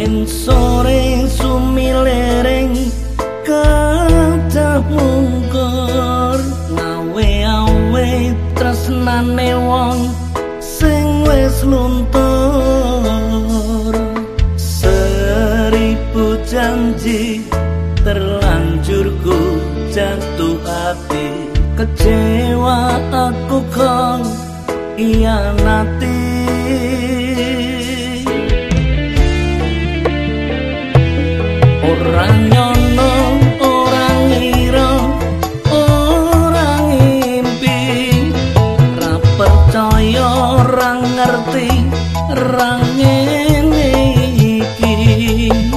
Wen sore sumilereng kata mungkur Ngawe awe tresnane wong sing wis luntur. Seribu janji terlanjur ku jatuh hati. Kecewa aku kong iya nanti. い。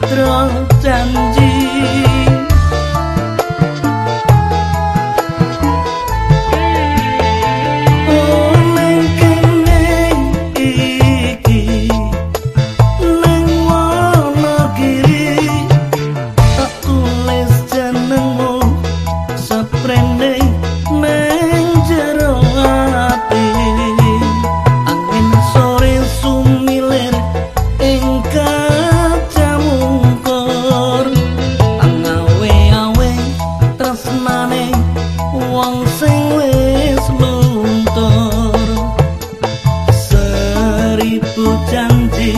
dentro tan tresnane wong sing wis luntur. Seribu janji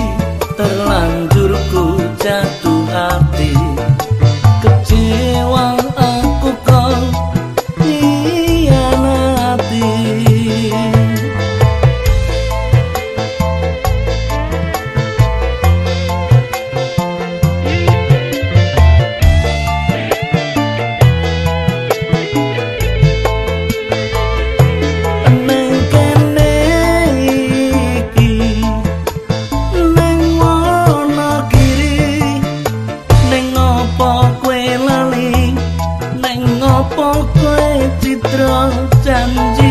citra chăm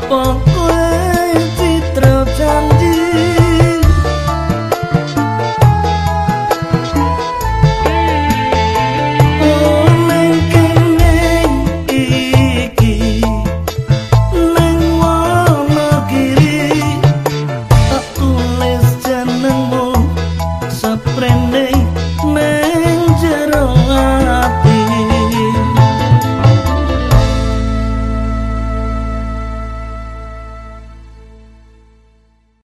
bump, bump.